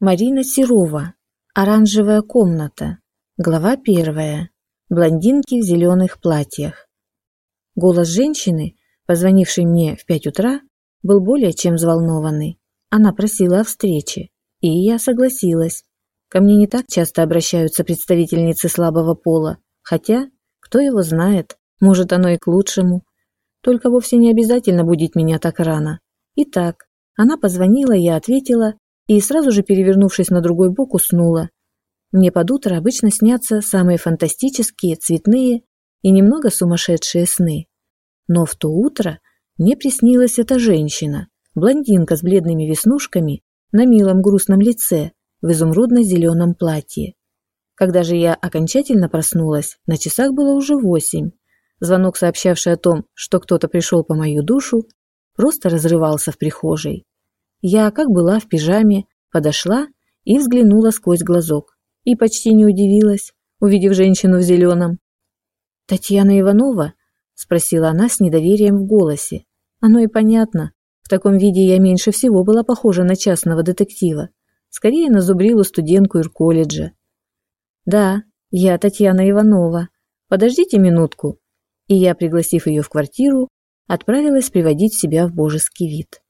Марина Серова. Оранжевая комната. Глава первая. Блондинки в зеленых платьях. Голос женщины, позвонившей мне в пять утра, был более чем взволнованный. Она просила о встрече, и я согласилась. Ко мне не так часто обращаются представительницы слабого пола, хотя, кто его знает, может оно и к лучшему. Только вовсе не обязательно будить меня так рано. Итак, она позвонила, я ответила, и сразу же, перевернувшись на другой бок, уснула. Мне под утро обычно снятся самые фантастические, цветные и немного сумасшедшие сны. Но в то утро мне приснилась эта женщина, блондинка с бледными веснушками на милом грустном лице в изумрудно-зеленом платье. Когда же я окончательно проснулась, на часах было уже восемь. Звонок, сообщавший о том, что кто-то пришел по мою душу, просто разрывался в прихожей. Я, как была в пижаме, подошла и взглянула сквозь глазок. И почти не удивилась, увидев женщину в зеленом. «Татьяна Иванова?» – спросила она с недоверием в голосе. «Оно и понятно. В таком виде я меньше всего была похожа на частного детектива. Скорее на зубрилу студентку Ирколледжа». «Да, я Татьяна Иванова. Подождите минутку». И я, пригласив ее в квартиру, отправилась приводить себя в божеский вид.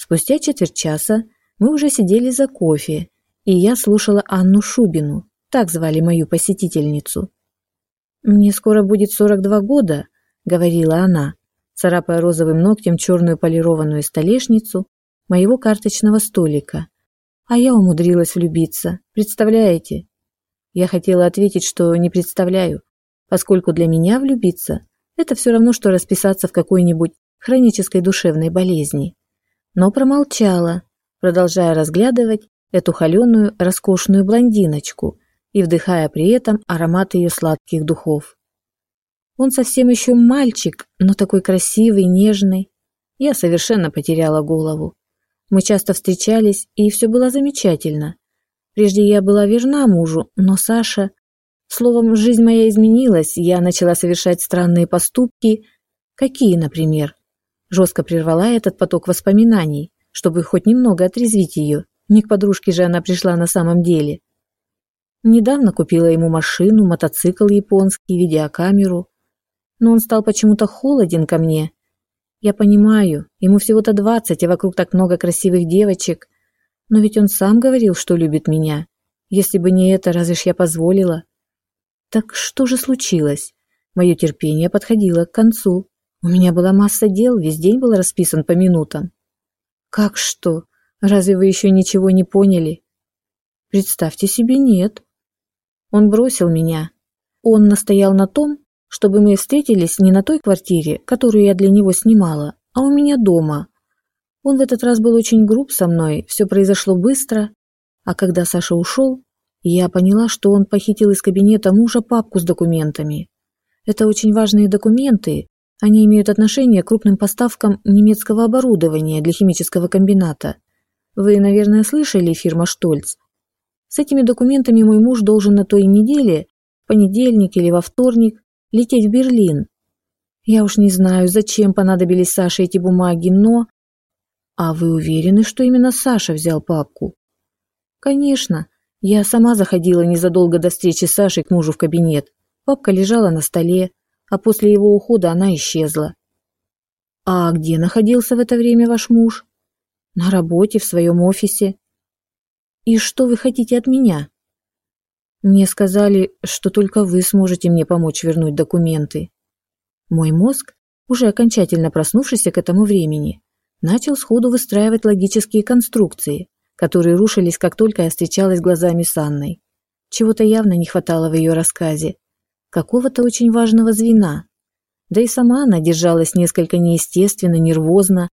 Спустя четверть часа мы уже сидели за кофе, и я слушала Анну Шубину, так звали мою посетительницу. «Мне скоро будет 42 года», — говорила она, царапая розовым ногтем черную полированную столешницу моего карточного столика. А я умудрилась влюбиться, представляете? Я хотела ответить, что не представляю, поскольку для меня влюбиться – это все равно, что расписаться в какой-нибудь хронической душевной болезни но промолчала, продолжая разглядывать эту холеную, роскошную блондиночку и вдыхая при этом аромат ее сладких духов. Он совсем еще мальчик, но такой красивый, нежный. Я совершенно потеряла голову. Мы часто встречались, и все было замечательно. Прежде я была верна мужу, но Саша... Словом, жизнь моя изменилась, я начала совершать странные поступки. Какие, например? Жестко прервала этот поток воспоминаний, чтобы хоть немного отрезвить ее. Не к подружке же она пришла на самом деле. Недавно купила ему машину, мотоцикл японский, видеокамеру. Но он стал почему-то холоден ко мне. Я понимаю, ему всего-то двадцать, а вокруг так много красивых девочек. Но ведь он сам говорил, что любит меня. Если бы не это, разве ж я позволила? Так что же случилось? Мое терпение подходило к концу. У меня была масса дел, весь день был расписан по минутам. Как что? Разве вы еще ничего не поняли? Представьте себе, нет. Он бросил меня. Он настоял на том, чтобы мы встретились не на той квартире, которую я для него снимала, а у меня дома. Он в этот раз был очень груб со мной, все произошло быстро, а когда Саша ушел, я поняла, что он похитил из кабинета мужа папку с документами. Это очень важные документы, они имеют отношение к крупным поставкам немецкого оборудования для химического комбината. Вы, наверное, слышали фирма Штольц. С этими документами мой муж должен на той неделе, в понедельник или во вторник, лететь в Берлин. Я уж не знаю, зачем понадобились Саше эти бумаги, но... А вы уверены, что именно Саша взял папку? Конечно. Я сама заходила незадолго до встречи с Сашей к мужу в кабинет. Папка лежала на столе а после его ухода она исчезла. А где находился в это время ваш муж? На работе, в своем офисе. И что вы хотите от меня? Мне сказали, что только вы сможете мне помочь вернуть документы. Мой мозг, уже окончательно проснувшийся к этому времени, начал сходу выстраивать логические конструкции, которые рушились, как только я встречалась глазами с Анной. Чего-то явно не хватало в ее рассказе, какого-то очень важного звена. Да и сама она держалась несколько неестественно, нервозно.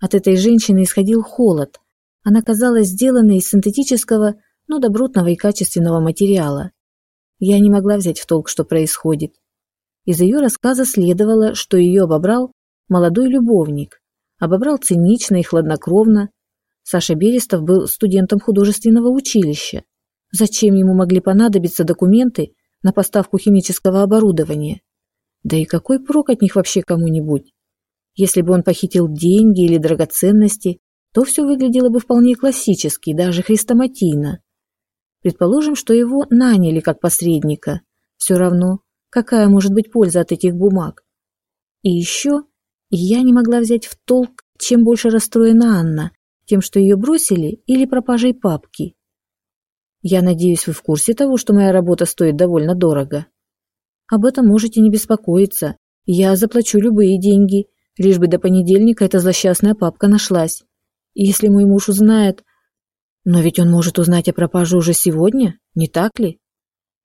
От этой женщины исходил холод. Она казалась сделанной из синтетического, но добротного и качественного материала. Я не могла взять в толк, что происходит. Из ее рассказа следовало, что ее обобрал молодой любовник. Обобрал цинично и хладнокровно. Саша Берестов был студентом художественного училища. Зачем ему могли понадобиться документы, на поставку химического оборудования. Да и какой прок от них вообще кому-нибудь? Если бы он похитил деньги или драгоценности, то все выглядело бы вполне классически, даже хрестоматийно. Предположим, что его наняли как посредника. Все равно, какая может быть польза от этих бумаг? И еще я не могла взять в толк, чем больше расстроена Анна, тем, что ее бросили, или пропажей папки. Я надеюсь, вы в курсе того, что моя работа стоит довольно дорого. Об этом можете не беспокоиться. Я заплачу любые деньги, лишь бы до понедельника эта злосчастная папка нашлась. Если мой муж узнает... Но ведь он может узнать о пропаже уже сегодня, не так ли?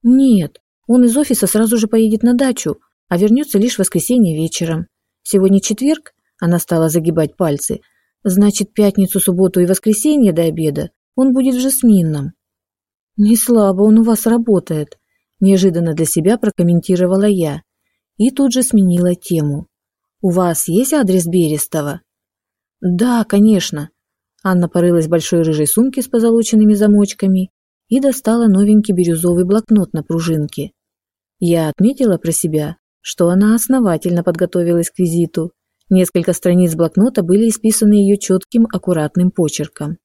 Нет, он из офиса сразу же поедет на дачу, а вернется лишь в воскресенье вечером. Сегодня четверг, она стала загибать пальцы, значит, пятницу, субботу и воскресенье до обеда он будет в Жасминном. Не слабо он у вас работает, неожиданно для себя прокомментировала я и тут же сменила тему. У вас есть адрес Берестова? Да, конечно. Анна порылась в большой рыжей сумке с позолоченными замочками и достала новенький бирюзовый блокнот на пружинке. Я отметила про себя, что она основательно подготовилась к визиту. Несколько страниц блокнота были исписаны ее четким, аккуратным почерком.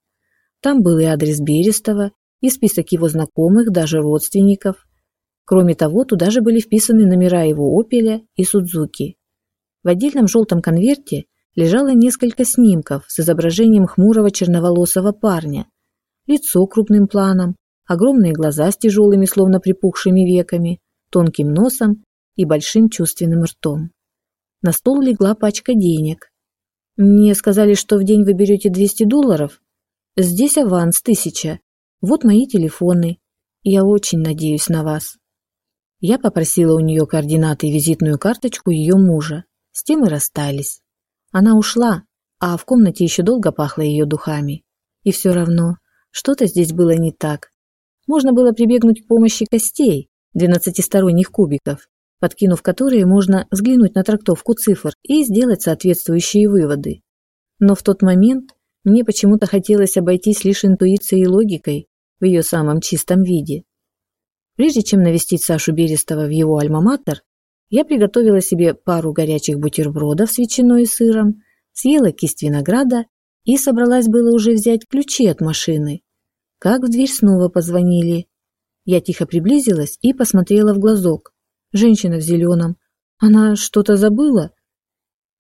Там был и адрес Берестова, и список его знакомых, даже родственников. Кроме того, туда же были вписаны номера его «Опеля» и «Судзуки». В отдельном желтом конверте лежало несколько снимков с изображением хмурого черноволосого парня. Лицо крупным планом, огромные глаза с тяжелыми, словно припухшими веками, тонким носом и большим чувственным ртом. На стол легла пачка денег. «Мне сказали, что в день вы берете 200 долларов. Здесь аванс тысяча. Вот мои телефоны. Я очень надеюсь на вас». Я попросила у нее координаты и визитную карточку ее мужа. С тем и расстались. Она ушла, а в комнате еще долго пахло ее духами. И все равно, что-то здесь было не так. Можно было прибегнуть к помощи костей, двенадцатисторонних кубиков, подкинув которые можно взглянуть на трактовку цифр и сделать соответствующие выводы. Но в тот момент мне почему-то хотелось обойтись лишь интуицией и логикой в ее самом чистом виде. Прежде чем навестить Сашу Берестова в его альма-матер, я приготовила себе пару горячих бутербродов с ветчиной и сыром, съела кисть винограда и собралась было уже взять ключи от машины. Как в дверь снова позвонили. Я тихо приблизилась и посмотрела в глазок. Женщина в зеленом. Она что-то забыла?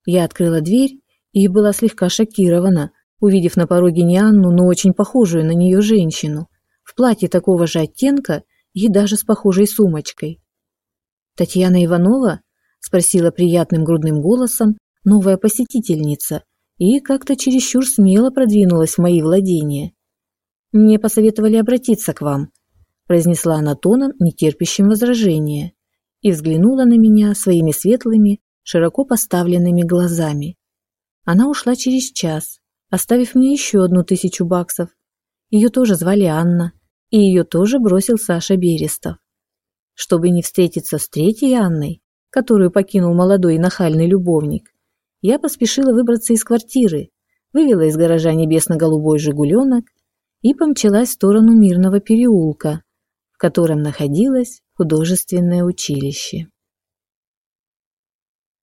Я открыла дверь и была слегка шокирована, увидев на пороге не Анну, но очень похожую на нее женщину, в платье такого же оттенка и даже с похожей сумочкой. «Татьяна Иванова?» – спросила приятным грудным голосом новая посетительница и как-то чересчур смело продвинулась в мои владения. «Мне посоветовали обратиться к вам», – произнесла она тоном, нетерпящим возражения, и взглянула на меня своими светлыми, широко поставленными глазами. Она ушла через час, оставив мне еще одну тысячу баксов. Ее тоже звали Анна, и ее тоже бросил Саша Берестов. Чтобы не встретиться с третьей Анной, которую покинул молодой и нахальный любовник, я поспешила выбраться из квартиры, вывела из гаража небесно-голубой «Жигуленок» и помчалась в сторону Мирного переулка, в котором находилось художественное училище.